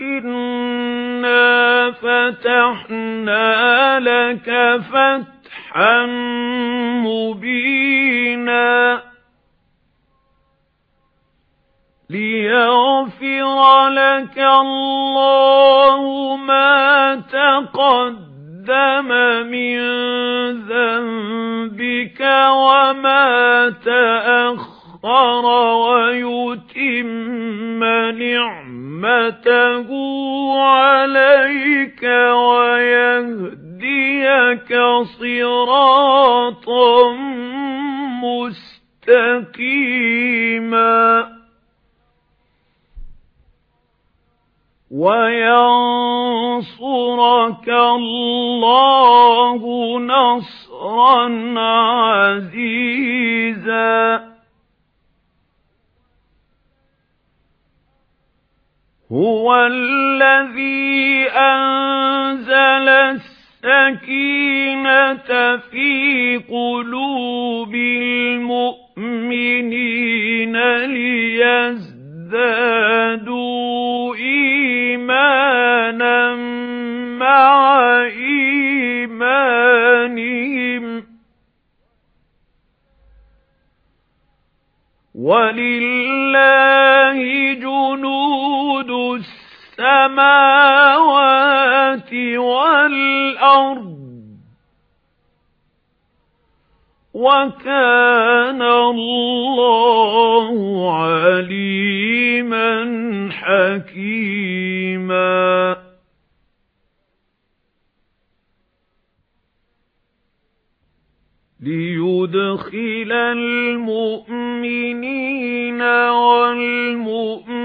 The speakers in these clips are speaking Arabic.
إِنَّا فَتَحْنَا لَكَ فَتْحًا مُبِينًا لِيَغْفِرَ لَكَ اللَّهُ مَا تَقَدَّمَ مِنْ ذَنبِكَ وَمَا تَأَخَّرَ وَيُتِمَّ نِعْمَتَهُ عَلَيْكَ وَيَهْدِيَكَ صِرَاطًا مُسْتَقِيمًا. وَيَنصُرَكَ اللَّهُ نَصْرًا عَزِيزًا. هُوَ الَّذِي أَنزَلَ السَّكِينَةَ فِي قُلُوبِ الْمُؤْمِنِينَ لِيَزْدَادُوا إِيمَانًا مَعَ إِيمَانِهِمْ. وَلِلَّهِ جُنُودُ السَّمَاوَاتِ وَالْأَرْضِ وَكَانَ اللَّهُ عَلِيمًا حَكِيمًا لِيُدْخِلَ الْمُؤْمِنِينَ وَالْمُؤْمِنَاتِ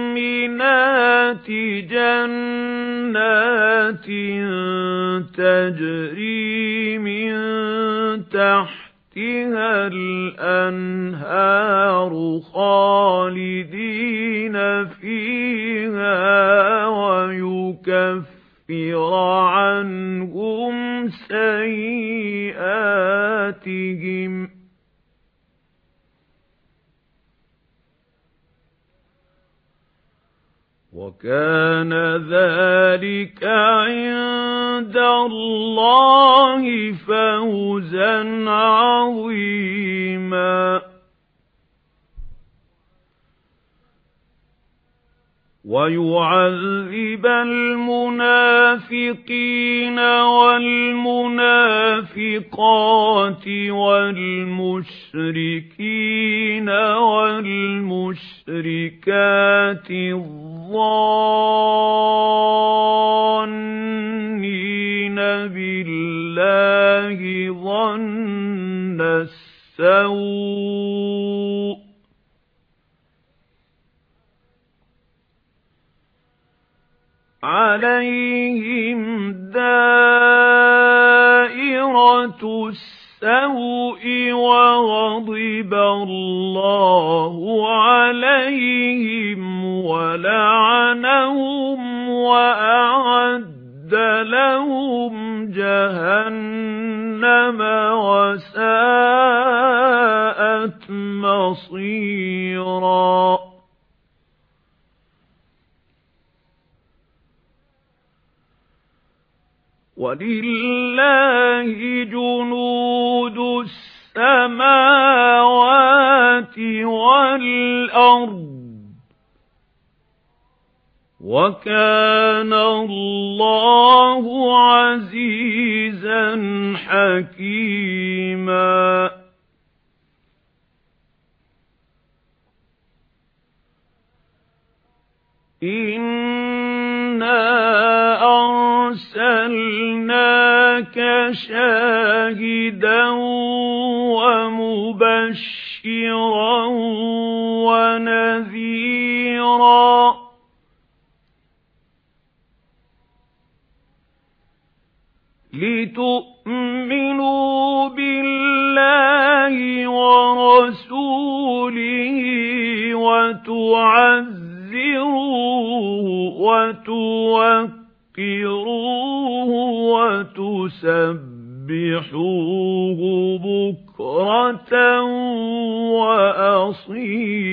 جَنَّاتٍ تَجْرِي مِن تَحْتِهَا الْأَنْهَارُ خَالِدِينَ فِيهَا وَيُكَفِّرَ عَنْهُمْ سَيِّئَاتِهِمْ. وَكَانَ ذَلِكَ عِندَ اللَّهِ فَوْزًا عَظِيمًا. وَيُعَذِّبَ الْمُنَافِقِينَ وَالْمُنَافِقَاتِ وَالْمُشْرِكِينَ وَالْمُشْرِكَاتِ. الظَّانِّينَ بِاللَّهِ ظَنَّ السَّوْءِ عَلَيْهِمْ دَائِرَةُ السَّوْءِ وَغَضِبَ اللَّهُ عَلَيْهِمْ وَلَعَنَهُمْ وَأَعَدَّ لَهُمْ جَهَنَّمَ وَسَاءَتْ مَصِيرًا. وَلِلَّهِ جُنُودُ السَّمَاوَاتِ وَالْأَرْضِ وَكَانَ اللَّهُ عَزِيزًا حَكِيمًا. إِنَّا أَرْسَلْنَاكَ شَاهِدًا وَمُبَشِّرًا وَنَذِيرًا. لِتُؤْمِنُوا بِاللَّهِ وَرَسُولِهِ وَتُعَزِّرُوهُ وَتُوَقِّرُوهُ وَتُسَبِّحُوهُ بُكْرَةً وَأَصِيلًا.